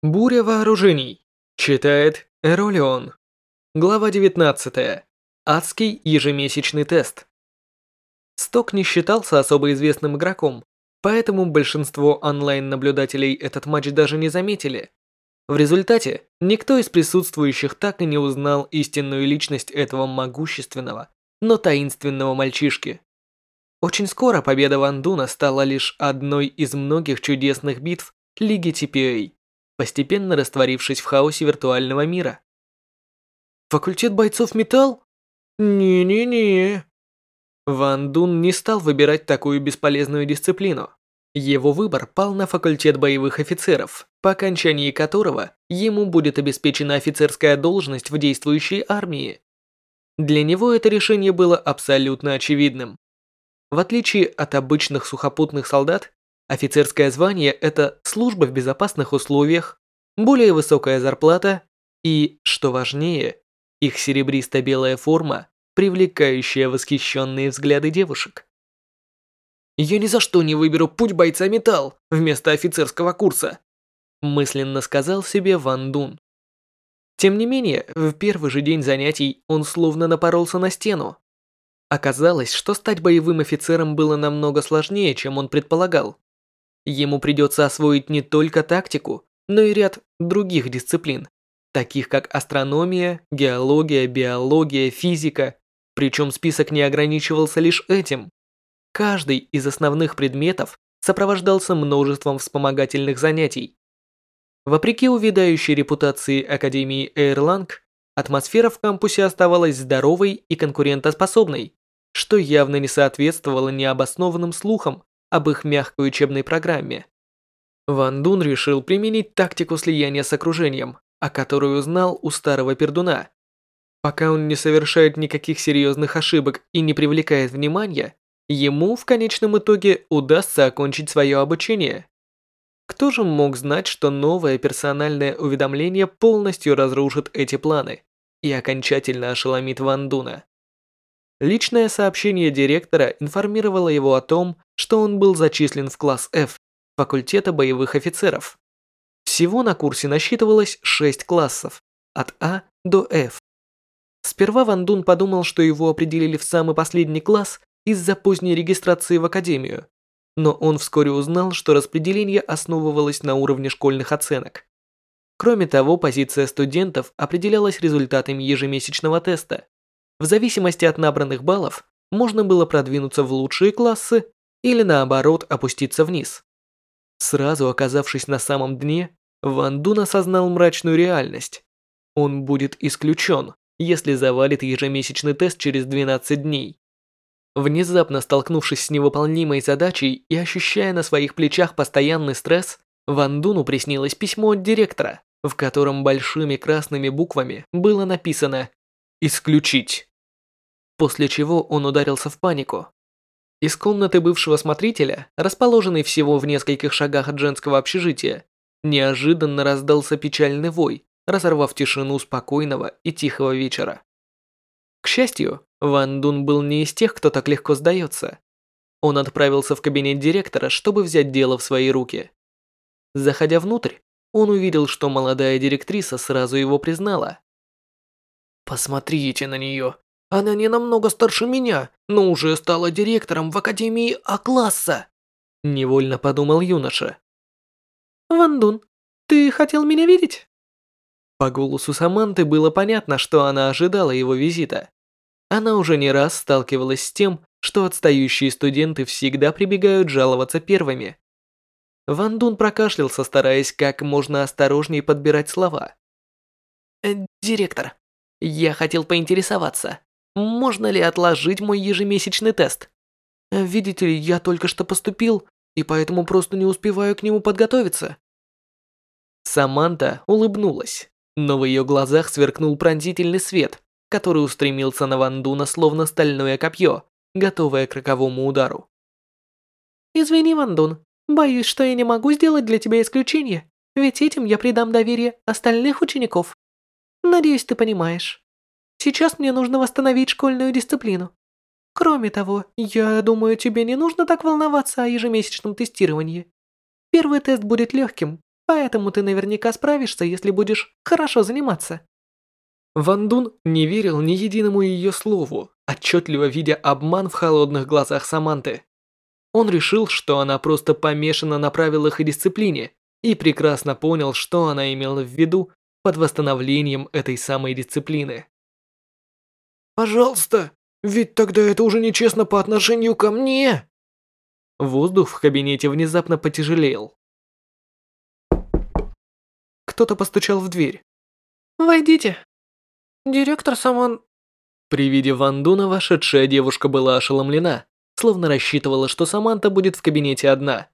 Буря вооружений. Читает Эролион. Глава 19. Адский ежемесячный тест. Сток не считался особо известным игроком, поэтому большинство онлайн-наблюдателей этот матч даже не заметили. В результате никто из присутствующих так и не узнал истинную личность этого могущественного, но таинственного мальчишки. Очень скоро победа Ван Дуна стала лишь одной из многих чудесных битв Лиги TPA постепенно растворившись в хаосе виртуального мира. Факультет бойцов металл? Не-не-не. Ван Дун не стал выбирать такую бесполезную дисциплину. Его выбор пал на факультет боевых офицеров, по окончании которого ему будет обеспечена офицерская должность в действующей армии. Для него это решение было абсолютно очевидным. В отличие от обычных сухопутных солдат, Офицерское звание – это служба в безопасных условиях, более высокая зарплата и, что важнее, их серебристо-белая форма, привлекающая восхищенные взгляды девушек. «Я ни за что не выберу путь бойца металл вместо офицерского курса», мысленно сказал себе Ван Дун. Тем не менее, в первый же день занятий он словно напоролся на стену. Оказалось, что стать боевым офицером было намного сложнее, чем он предполагал. Ему придется освоить не только тактику, но и ряд других дисциплин, таких как астрономия, геология, биология, физика, причем список не ограничивался лишь этим. Каждый из основных предметов сопровождался множеством вспомогательных занятий. Вопреки увядающей репутации Академии Эйрланг, атмосфера в кампусе оставалась здоровой и конкурентоспособной, что явно не соответствовало необоснованным слухам об их мягкой учебной программе. Ван Дун решил применить тактику слияния с окружением, о которой узнал у старого пердуна. Пока он не совершает никаких серьезных ошибок и не привлекает внимания, ему в конечном итоге удастся окончить свое обучение. Кто же мог знать, что новое персональное уведомление полностью разрушит эти планы и окончательно ошеломит Ван Дуна? Личное сообщение директора информировало его о том, что он был зачислен в класс F факультета боевых офицеров. Всего на курсе насчитывалось 6 классов, от А до F. Сперва Ван Дун подумал, что его определили в самый последний класс из-за поздней регистрации в академию, но он вскоре узнал, что распределение основывалось на уровне школьных оценок. Кроме того, позиция студентов определялась результатами ежемесячного теста. В зависимости от набранных баллов можно было продвинуться в лучшие классы или наоборот опуститься вниз. Сразу оказавшись на самом дне, Ван Дун осознал мрачную реальность. Он будет исключен, если завалит ежемесячный тест через 12 дней. Внезапно столкнувшись с невыполнимой задачей и ощущая на своих плечах постоянный стресс, Ван Дуну приснилось письмо от директора, в котором большими красными буквами было написано «Исключить» после чего он ударился в панику. Из комнаты бывшего смотрителя, расположенной всего в нескольких шагах от женского общежития, неожиданно раздался печальный вой, разорвав тишину спокойного и тихого вечера. К счастью, Ван Дун был не из тех, кто так легко сдается. Он отправился в кабинет директора, чтобы взять дело в свои руки. Заходя внутрь, он увидел, что молодая директриса сразу его признала. «Посмотрите на нее, она не намного старше меня, но уже стала директором в Академии А-класса. Невольно подумал юноша. Вандун, ты хотел меня видеть? По голосу Саманты было понятно, что она ожидала его визита. Она уже не раз сталкивалась с тем, что отстающие студенты всегда прибегают жаловаться первыми. Ван Дун прокашлялся, стараясь как можно осторожнее подбирать слова. «Э, «Директор, я хотел поинтересоваться, можно ли отложить мой ежемесячный тест? Видите ли, я только что поступил, и поэтому просто не успеваю к нему подготовиться. Саманта улыбнулась, но в ее глазах сверкнул пронзительный свет, который устремился на Вандуна словно стальное копье, готовое к роковому удару. «Извини, Вандун, боюсь, что я не могу сделать для тебя исключение, ведь этим я придам доверие остальных учеников. Надеюсь, ты понимаешь». Сейчас мне нужно восстановить школьную дисциплину. Кроме того, я думаю, тебе не нужно так волноваться о ежемесячном тестировании. Первый тест будет легким, Поэтому ты наверняка справишься, если будешь хорошо заниматься. Ван Дун не верил ни единому ее слову, отчетливо видя обман в холодных глазах Саманты. Он решил, что она просто помешана на правилах и дисциплине, и прекрасно понял, что она имела в виду под восстановлением этой самой дисциплины. «Пожалуйста, ведь тогда это уже нечестно по отношению ко мне!» Воздух в кабинете внезапно потяжелел. Кто-то постучал в дверь. «Войдите!» «Директор Саман...» При виде Ван Дуна вошедшая девушка была ошеломлена, словно рассчитывала, что Саманта будет в кабинете одна.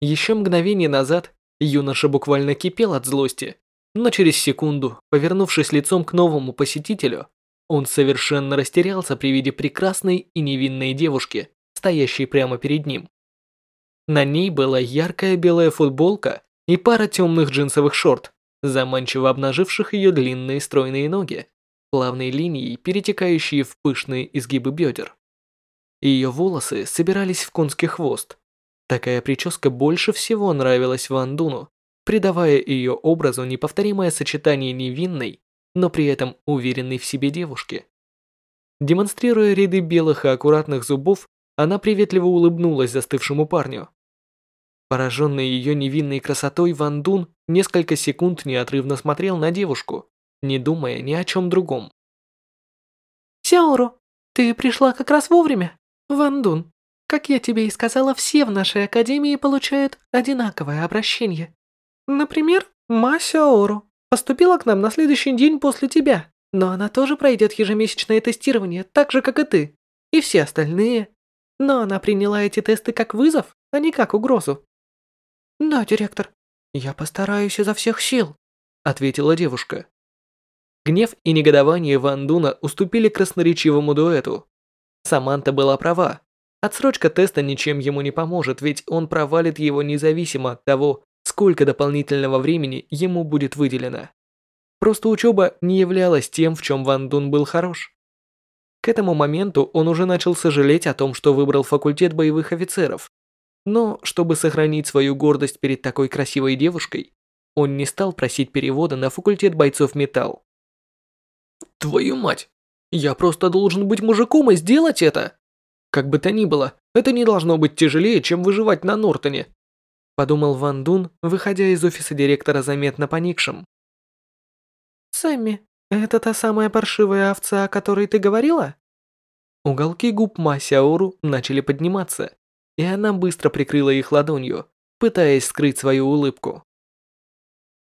Еще мгновение назад юноша буквально кипел от злости, но через секунду, повернувшись лицом к новому посетителю, он совершенно растерялся при виде прекрасной и невинной девушки, стоящей прямо перед ним. На ней была яркая белая футболка и пара темных джинсовых шорт, заманчиво обнаживших ее длинные стройные ноги, плавной линией, перетекающие в пышные изгибы бедер. Ее волосы собирались в конский хвост. Такая прическа больше всего нравилась Ван Дуну, придавая ее образу неповторимое сочетание невинной, но при этом уверенной в себе девушки. Демонстрируя ряды белых и аккуратных зубов, она приветливо улыбнулась застывшему парню. Пораженный ее невинной красотой, Ван Дун несколько секунд неотрывно смотрел на девушку, не думая ни о чем другом. «Сяору, ты пришла как раз вовремя. Ван Дун, как я тебе и сказала, все в нашей академии получают одинаковое обращение. Например, Ма Сяору поступила к нам на следующий день после тебя, но она тоже пройдет ежемесячное тестирование, так же, как и ты, и все остальные. Но она приняла эти тесты как вызов, а не как угрозу. «Да, директор, я постараюсь изо всех сил», — ответила девушка. Гнев и негодование Ван Дуна уступили красноречивому дуэту. Саманта была права. Отсрочка теста ничем ему не поможет, ведь он провалит его независимо от того, сколько дополнительного времени ему будет выделено. Просто учеба не являлась тем, в чем Ван Дун был хорош. К этому моменту он уже начал сожалеть о том, что выбрал факультет боевых офицеров, но, чтобы сохранить свою гордость перед такой красивой девушкой, он не стал просить перевода на факультет бойцов металл. «Твою мать! Я просто должен быть мужиком и сделать это!» Как бы то ни было, это не должно быть тяжелее, чем выживать на Нортоне. Подумал Ван Дун, выходя из офиса директора заметно поникшим. «Сэмми, это та самая паршивая овца, о которой ты говорила?» Уголки губ Ма Сяору начали подниматься, и она быстро прикрыла их ладонью, пытаясь скрыть свою улыбку.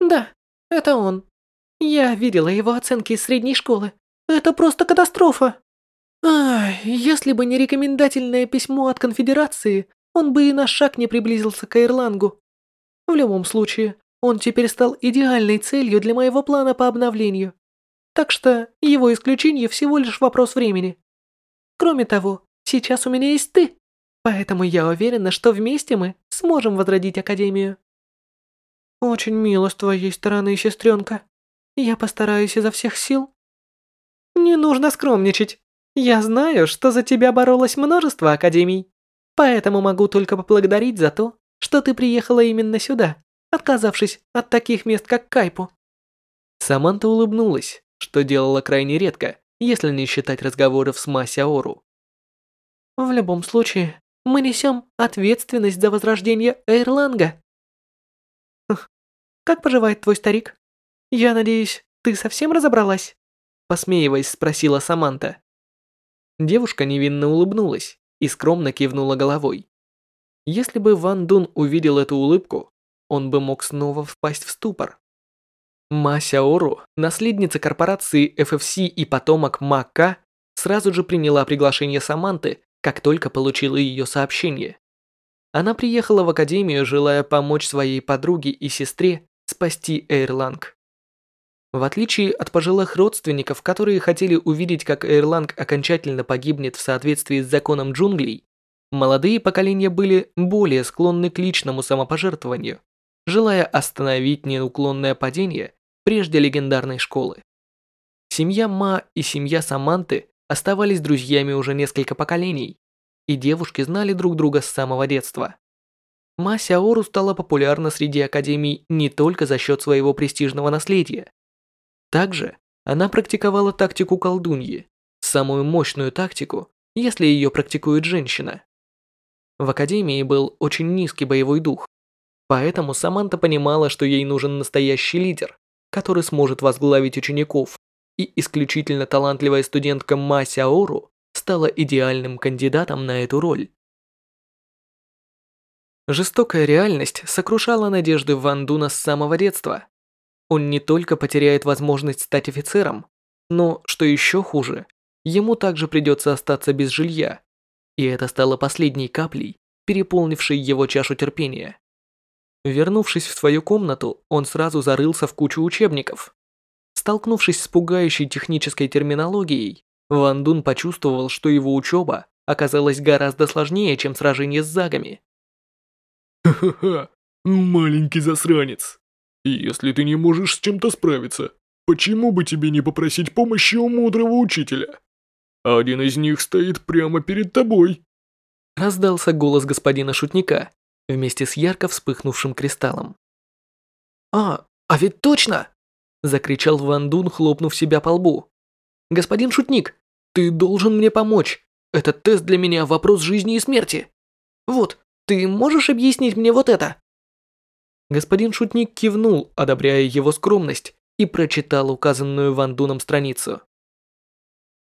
«Да, это он. Я видела его оценки из средней школы. Это просто катастрофа!» Ай, если бы не рекомендательное письмо от конфедерации, он бы и на шаг не приблизился к Эрлангу. В любом случае, он теперь стал идеальной целью для моего плана по обновлению. Так что его исключение всего лишь вопрос времени. Кроме того, сейчас у меня есть ты. Поэтому я уверена, что вместе мы сможем возродить Академию. Очень мило с твоей стороны, сестренка. Я постараюсь изо всех сил. Не нужно скромничать. Я знаю, что за тебя боролось множество Академий. Поэтому могу только поблагодарить за то, что ты приехала именно сюда, отказавшись от таких мест, как Кайпу. Саманта улыбнулась, что делала крайне редко, если не считать разговоров с Масяору. В любом случае, мы несем ответственность за возрождение Эйрланга. Как поживает твой старик? Я надеюсь, ты совсем разобралась? Посмеиваясь, спросила Саманта. Девушка невинно улыбнулась и скромно кивнула головой. Если бы Ван Дун увидел эту улыбку, он бы мог снова впасть в ступор. Ма Сяору, наследница корпорации FFC и потомок Ма Ка, сразу же приняла приглашение Саманты как только получила ее сообщение. Она приехала в академию, желая помочь своей подруге и сестре спасти Эйрланг. В отличие от пожилых родственников, которые хотели увидеть, как Эйрланг окончательно погибнет в соответствии с законом джунглей, молодые поколения были более склонны к личному самопожертвованию, желая остановить неуклонное падение прежде легендарной школы. Семья Ма и семья Саманты оставались друзьями уже несколько поколений, и девушки знали друг друга с самого детства. Ма Сяору стала популярна среди академий не только за счет своего престижного наследия. Также она практиковала тактику колдуньи, самую мощную тактику, если ее практикует женщина. В академии был очень низкий боевой дух, поэтому Саманта понимала, что ей нужен настоящий лидер, который сможет возглавить учеников, и исключительно талантливая студентка Ма Сяору стала идеальным кандидатом на эту роль. Жестокая реальность сокрушала надежды Ван Дуна с самого детства. Он не только потеряет возможность стать офицером, но, что еще хуже, ему также придется остаться без жилья. И это стало последней каплей, переполнившей его чашу терпения. Вернувшись в свою комнату, он сразу зарылся в кучу учебников. Столкнувшись с пугающей технической терминологией, Ван Дун почувствовал, что его учеба оказалась гораздо сложнее, чем сражение с загами. Ха-ха-ха, маленький засранец. Если ты не можешь с чем-то справиться, почему бы тебе не попросить помощи у мудрого учителя? Один из них стоит прямо перед тобой. Раздался голос господина шутника, вместе с ярко вспыхнувшим кристаллом. «А, а ведь точно!» – закричал Ван Дун, хлопнув себя по лбу. «Господин шутник, ты должен мне помочь. Этот тест для меня вопрос жизни и смерти. Вот, ты можешь объяснить мне вот это?» Господин шутник кивнул, одобряя его скромность, и прочитал указанную Ван Дуном страницу.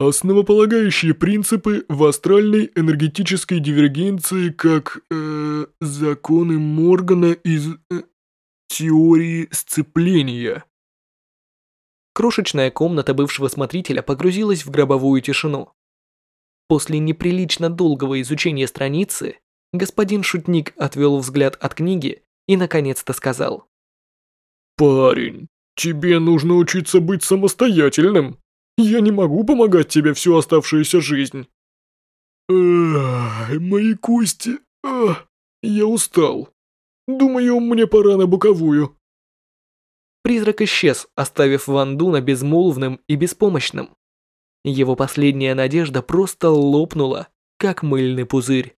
Основополагающие принципы в астральной энергетической дивергенции как э, законы Моргана из э, теории сцепления. Крошечная комната бывшего смотрителя погрузилась в гробовую тишину. После неприлично долгого изучения страницы, господин шутник отвел взгляд от книги и наконец-то сказал. «Парень, тебе нужно учиться быть самостоятельным. Я не могу помогать тебе всю оставшуюся жизнь. Ах, мои кости. Ах, я устал. Думаю, мне пора на боковую. Призрак исчез, оставив Ван Дуна безмолвным и беспомощным. Его последняя надежда просто лопнула, как мыльный пузырь.